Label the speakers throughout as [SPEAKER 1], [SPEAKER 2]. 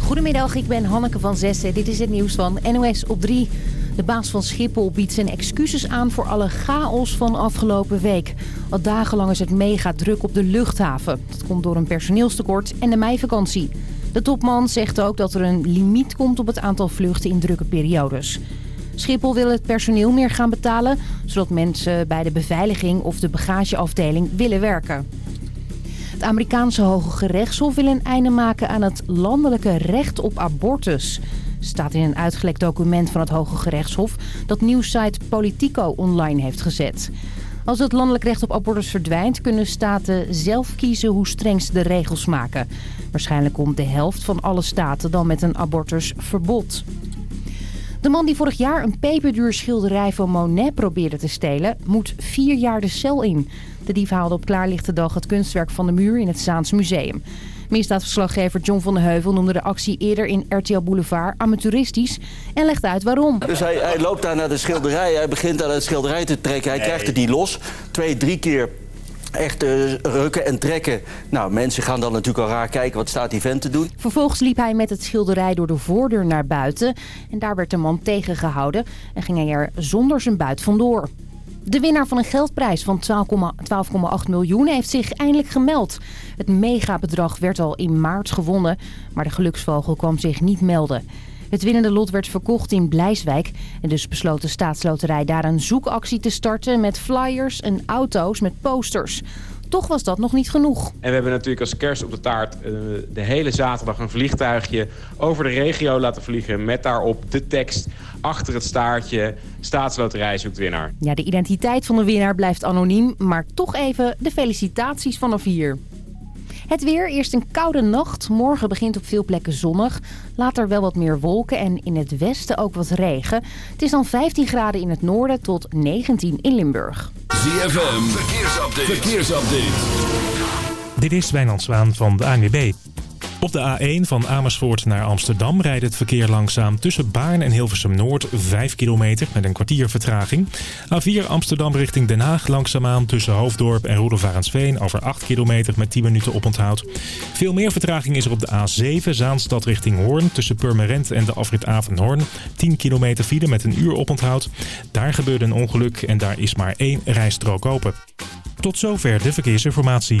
[SPEAKER 1] Goedemiddag, ik ben Hanneke van Zessen. Dit is het nieuws van NOS op 3. De baas van Schiphol biedt zijn excuses aan voor alle chaos van afgelopen week. Al dagenlang is het mega druk op de luchthaven. Dat komt door een personeelstekort en de meivakantie. De topman zegt ook dat er een limiet komt op het aantal vluchten in drukke periodes. Schiphol wil het personeel meer gaan betalen... zodat mensen bij de beveiliging of de bagageafdeling willen werken. Het Amerikaanse Hoge Gerechtshof wil een einde maken aan het landelijke recht op abortus. Staat in een uitgelekt document van het Hoge Gerechtshof dat nieuwssite Politico online heeft gezet. Als het landelijk recht op abortus verdwijnt, kunnen staten zelf kiezen hoe streng ze de regels maken. Waarschijnlijk komt de helft van alle staten dan met een abortusverbod. De man die vorig jaar een peperduur schilderij van Monet probeerde te stelen, moet vier jaar de cel in. De dief haalde op klaarlichte dag het kunstwerk van de muur in het Zaans Museum. Misdaadverslaggever John van den Heuvel noemde de actie eerder in RTL Boulevard amateuristisch en legde uit waarom.
[SPEAKER 2] Dus hij, hij loopt daar naar de schilderij, hij begint aan het schilderij te trekken, hij krijgt er die los. Twee, drie keer echt uh, rukken en trekken. Nou, mensen gaan dan natuurlijk al raar kijken, wat staat die vent te doen?
[SPEAKER 1] Vervolgens liep hij met het schilderij door de voordeur naar buiten. En daar werd de man tegengehouden en ging hij er zonder zijn buit vandoor. De winnaar van een geldprijs van 12,8 miljoen heeft zich eindelijk gemeld. Het megabedrag werd al in maart gewonnen, maar de geluksvogel kwam zich niet melden. Het winnende lot werd verkocht in Blijswijk. En dus besloot de staatsloterij daar een zoekactie te starten met flyers en auto's met posters. Toch was dat nog niet genoeg.
[SPEAKER 3] En we hebben natuurlijk als kerst op de taart uh, de hele zaterdag een vliegtuigje over de regio laten vliegen. Met daarop de tekst achter het staartje staatsloterij zoekt winnaar.
[SPEAKER 1] Ja, de identiteit van de winnaar blijft anoniem, maar toch even de felicitaties vanaf hier. Het weer, eerst een koude nacht. Morgen begint op veel plekken zonnig. Later wel wat meer wolken en in het westen ook wat regen. Het is dan 15 graden in het noorden tot 19 in Limburg.
[SPEAKER 4] ZFM, verkeersupdate. verkeersupdate.
[SPEAKER 5] Dit is Wijnand Zwaan van de ANWB. Op de A1 van Amersfoort naar Amsterdam rijdt het verkeer langzaam tussen Baarn en Hilversum Noord 5 kilometer met een kwartier vertraging. A4 Amsterdam richting Den Haag langzaamaan tussen Hoofddorp en Roelofarensveen over 8 kilometer met 10 minuten oponthoud. Veel meer vertraging is er op de A7 Zaanstad richting Hoorn tussen Purmerend en de afrit Avenhoorn. 10 kilometer file met een uur oponthoud. Daar gebeurde een ongeluk en daar is maar één rijstrook open. Tot zover de verkeersinformatie.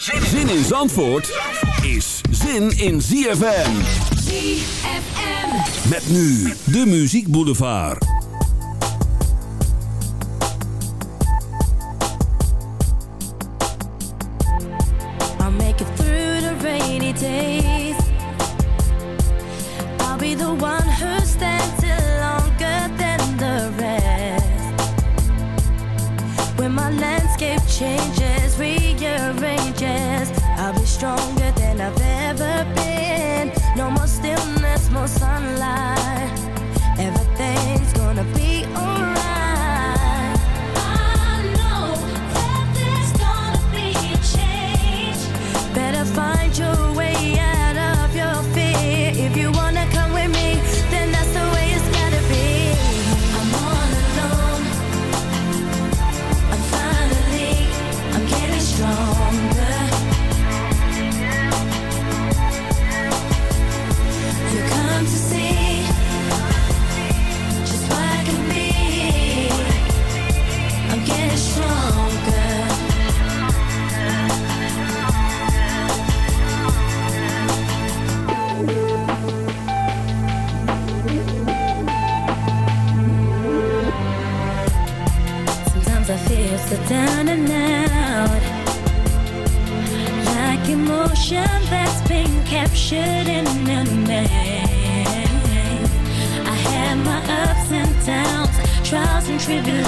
[SPEAKER 4] Zin in Zandvoort is zin in ZFM.
[SPEAKER 6] ZFM.
[SPEAKER 4] Met nu de Muziek Boulevard.
[SPEAKER 7] I'll make it through the rainy days. I'll be the one who stands I'll Trials and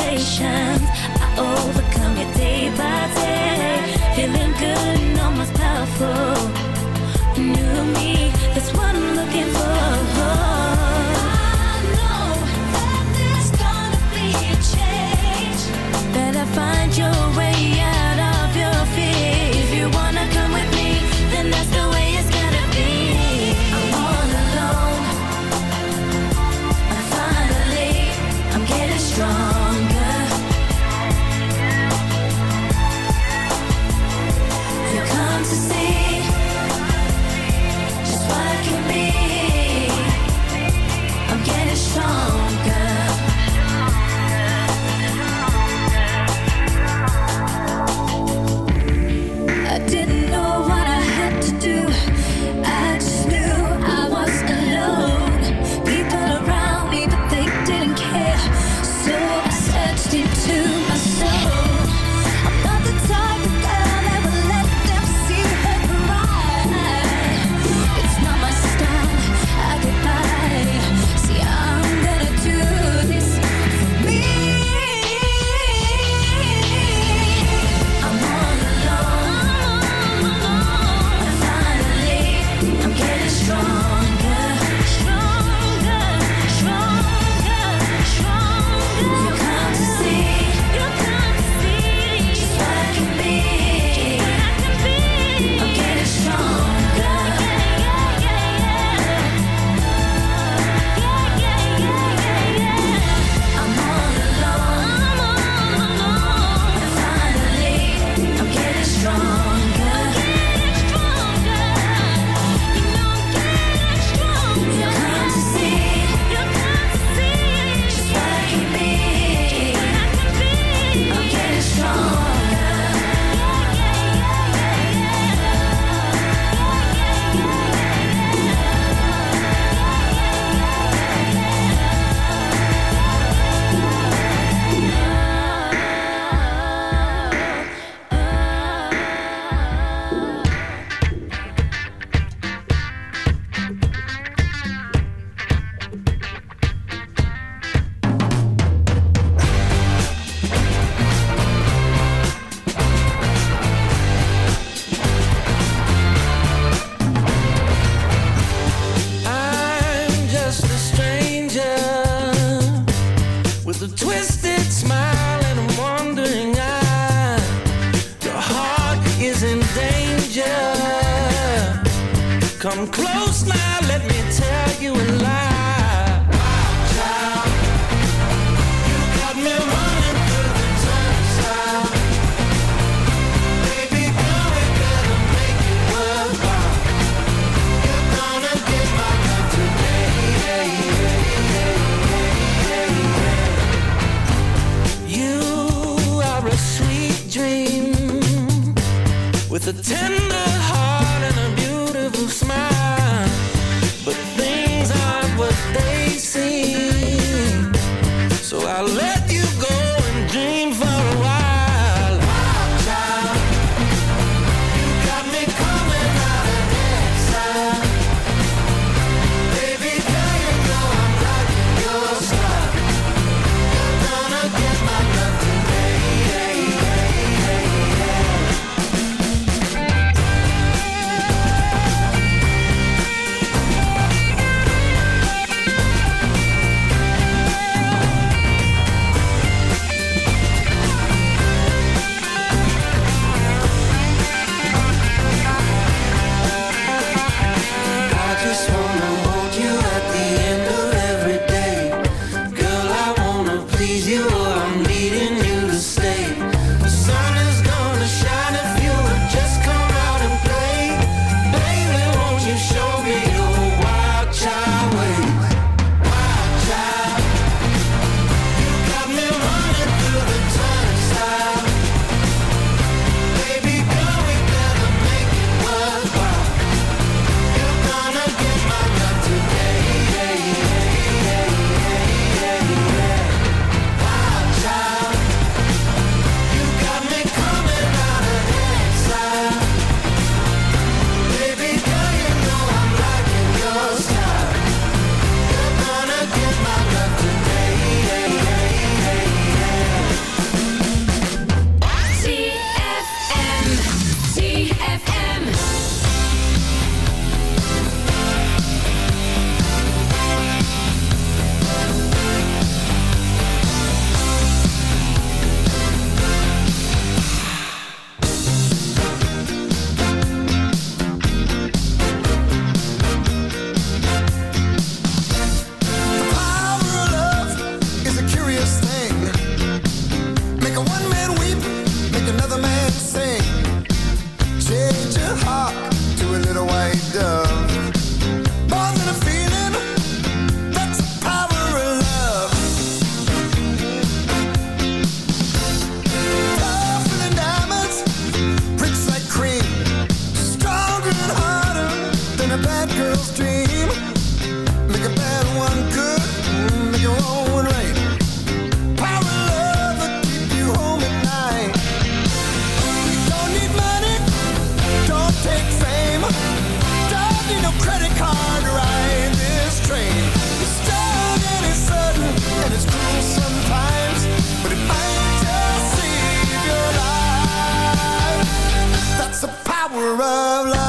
[SPEAKER 8] Close now, let me tell you a lie. Child, you got me running through the. Baby make it. You're gonna get my. You are a sweet dream with a tender. Of love.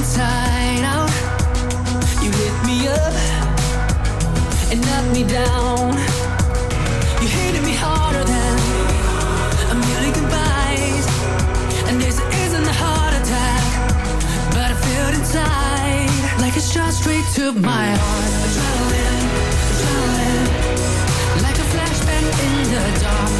[SPEAKER 6] inside out. You lift me up and knock me down. You hated me harder than a million goodbyes. And this isn't a heart attack, but I feel it inside like it shot straight to my heart. Adrenaline, adrenaline, like a flashback in the dark.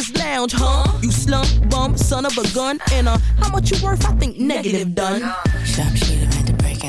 [SPEAKER 9] Bitches lounge, huh? You slump bum, son of a gun, and uh, how much you worth? I think negative done.
[SPEAKER 7] Sharp shooter at
[SPEAKER 9] break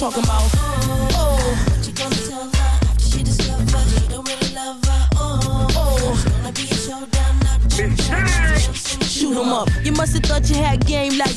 [SPEAKER 9] talking about.
[SPEAKER 7] Oh, what you gonna tell her after she discovers you don't really love her? Oh, it's gonna be a showdown, not a
[SPEAKER 9] shoot them up.
[SPEAKER 7] You must have thought you
[SPEAKER 9] had game like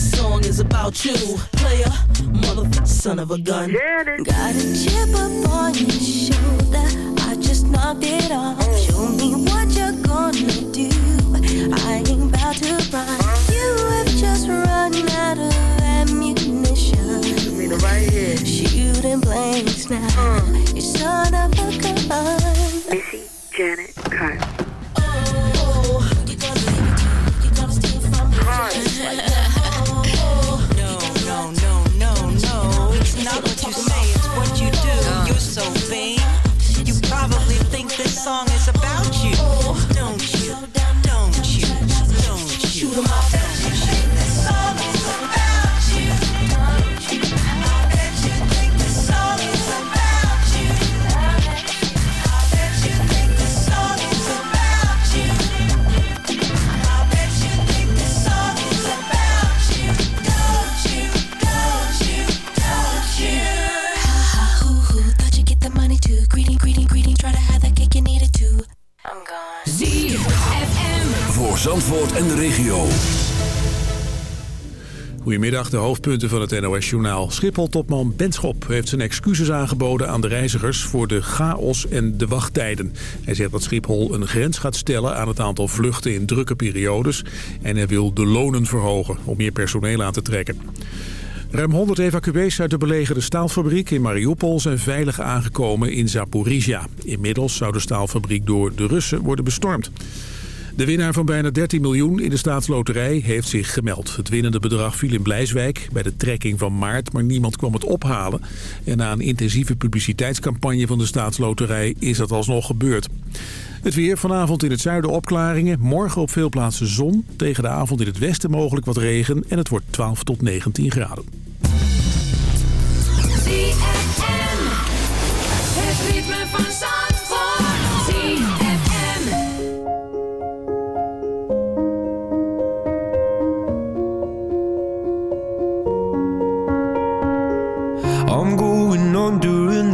[SPEAKER 9] this song is about you. Player, motherfucker, son of a gun.
[SPEAKER 7] Got a chip up on your shoulder. I just knocked it off. Show me what you're gonna do. I ain't about to run. You have just run out of ammunition. Shooting blanks now. Uh. You son of a gun.
[SPEAKER 10] Missy Janet Carter.
[SPEAKER 9] Oh, you gonna leave it, you gonna steal from me.
[SPEAKER 11] Song is about
[SPEAKER 12] Goedemiddag, de hoofdpunten van het NOS-journaal. Schiphol-topman Benschop heeft zijn excuses aangeboden aan de reizigers... voor de chaos en de wachttijden. Hij zegt dat Schiphol een grens gaat stellen aan het aantal vluchten in drukke periodes... en hij wil de lonen verhogen om meer personeel aan te trekken. Ruim 100 evacuees uit de belegerde staalfabriek in Mariupol zijn veilig aangekomen in Zaporizhia. Inmiddels zou de staalfabriek door de Russen worden bestormd. De winnaar van bijna 13 miljoen in de staatsloterij heeft zich gemeld. Het winnende bedrag viel in Blijswijk bij de trekking van maart, maar niemand kwam het ophalen. En na een intensieve publiciteitscampagne van de staatsloterij is dat alsnog gebeurd. Het weer vanavond in het zuiden opklaringen. Morgen op veel plaatsen zon. Tegen de avond in het westen mogelijk wat regen. En het wordt 12 tot 19 graden.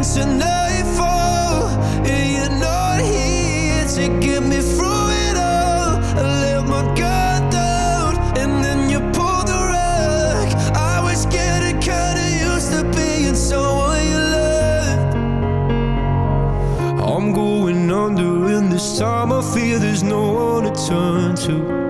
[SPEAKER 8] into nightfall, and you're not here to get me through it all. I let my guard down, and then you pulled the rug. I was getting kinda used to being someone you loved. I'm going under, and this time I feel there's no one to turn to.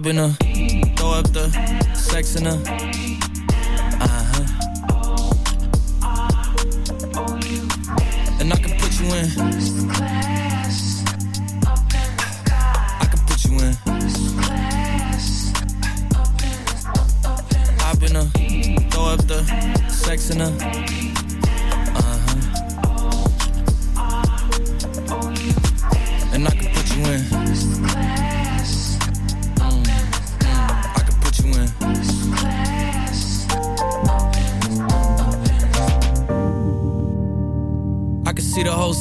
[SPEAKER 8] Bob in
[SPEAKER 13] her. Throw up the sex in her. Uh-huh. And I can put you in. I can put you in. Throw up the sex in her.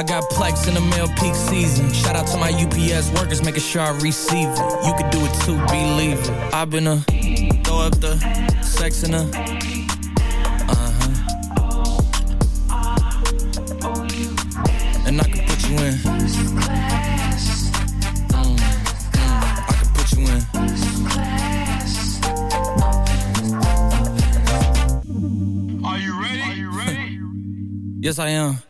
[SPEAKER 13] I got plex in the mail peak season. Shout out to my UPS workers, making sure I receive it. You could do it too, believe it. I've been a throw up the sex in a. Uh-huh. And I can put you in. Mm, mm, I can put you in.
[SPEAKER 11] Are you ready? Are you ready?
[SPEAKER 13] Yes, I am.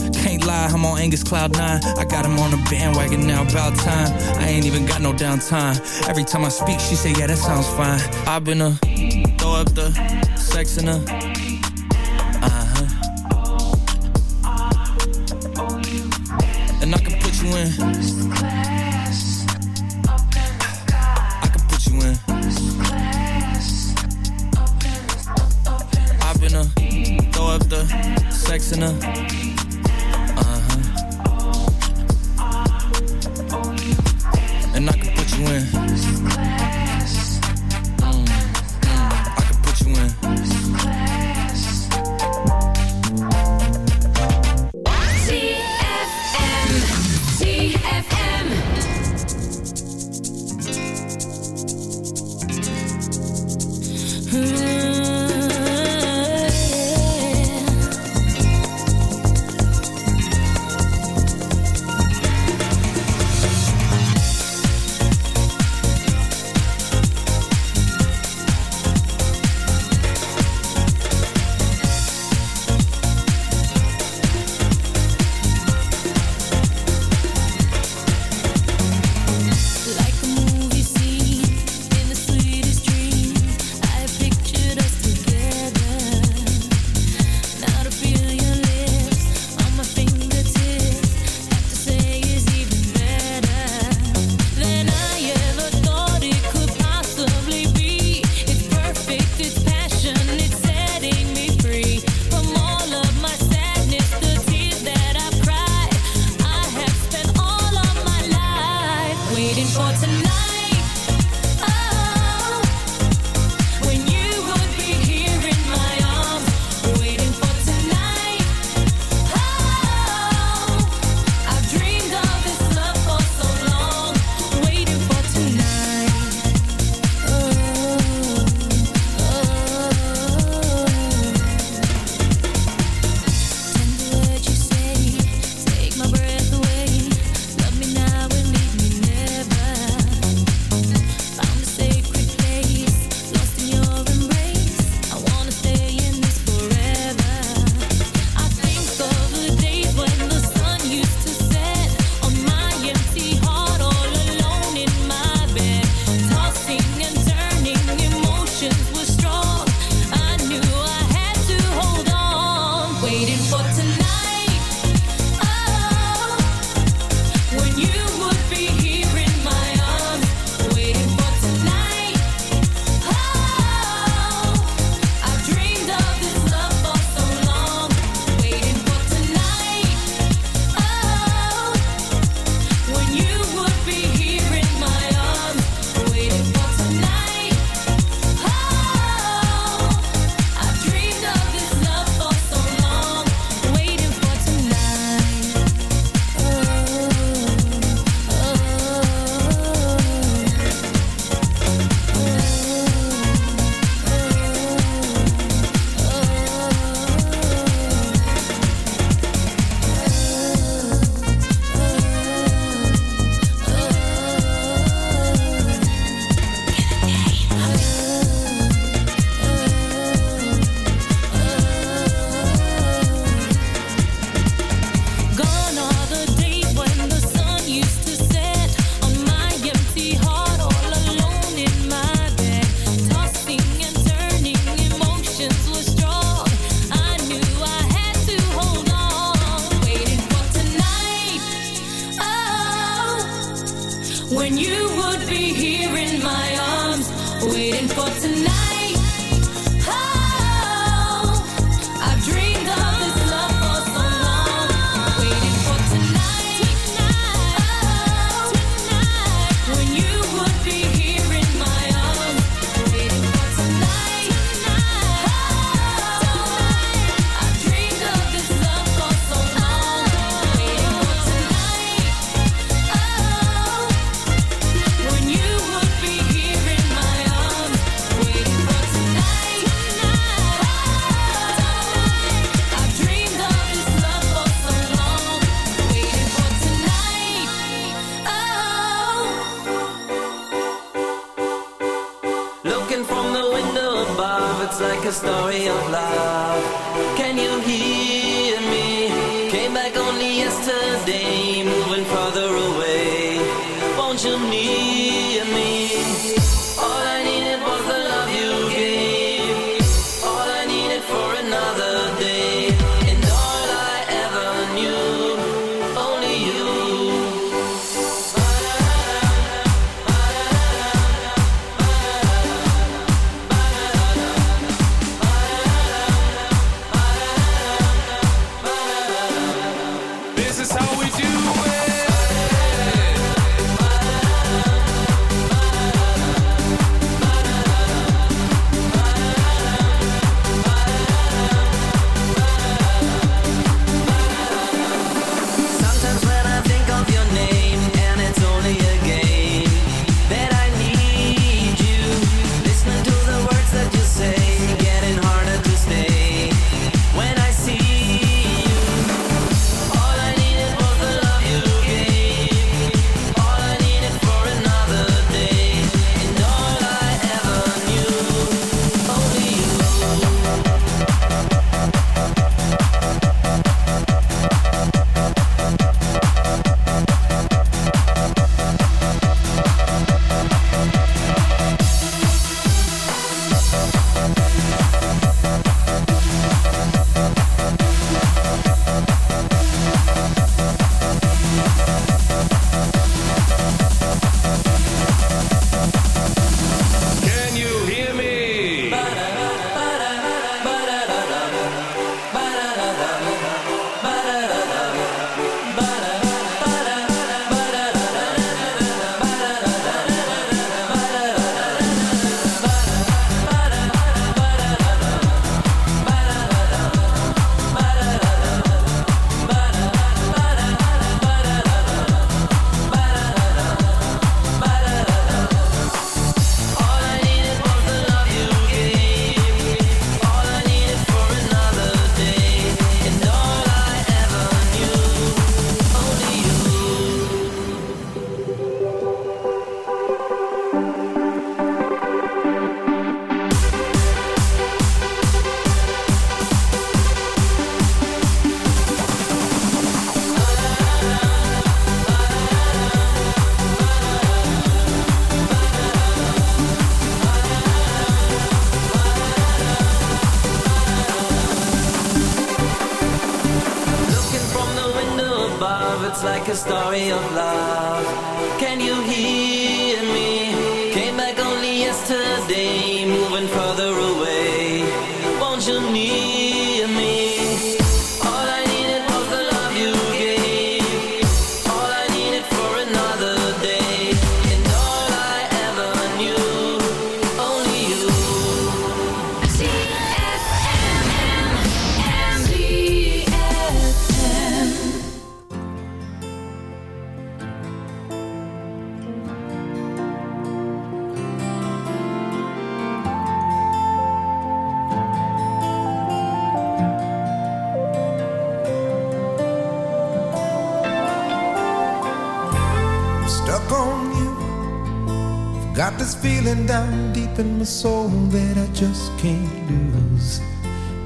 [SPEAKER 13] Can't lie, I'm on Angus Cloud 9. I got him on a bandwagon now, about time. I ain't even got no downtime. Every time I speak, she say, yeah, that sounds fine. I've been a throw up the sex in her. And I can put you in. I can put you in. I've been a. Uh-huh.
[SPEAKER 6] way of
[SPEAKER 14] life.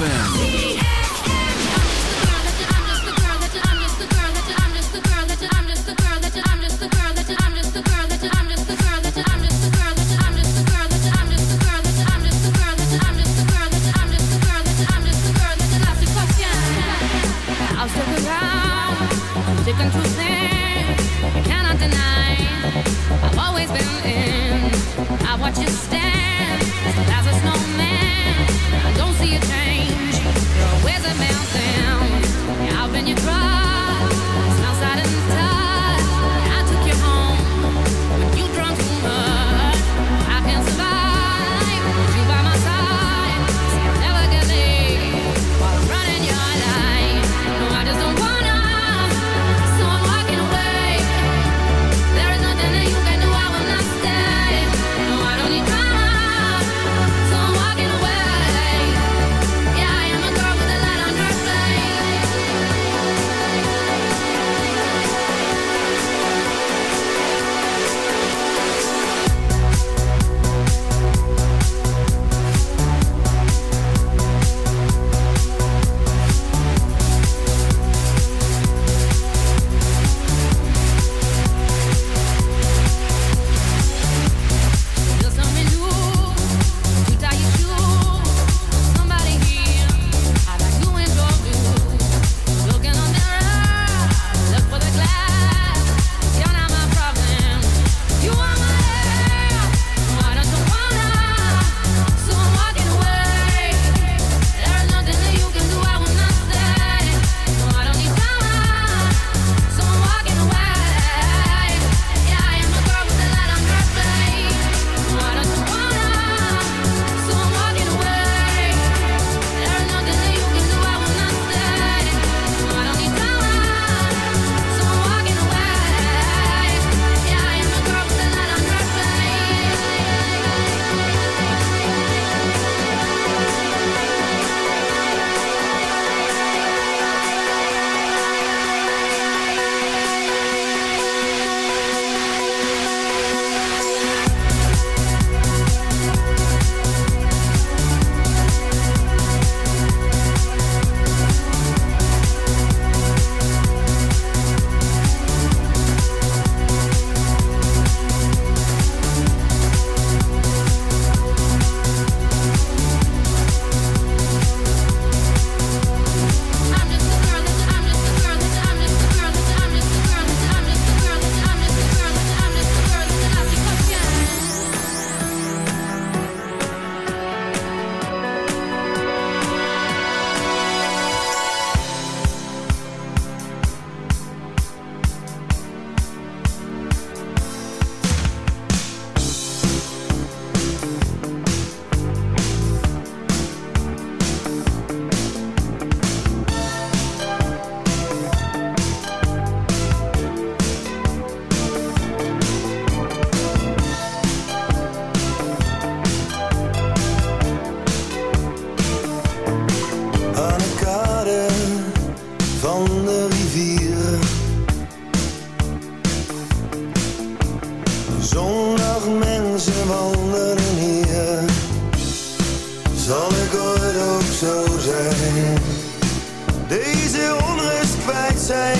[SPEAKER 4] ZFM.
[SPEAKER 8] deze onrust kwijt zijn.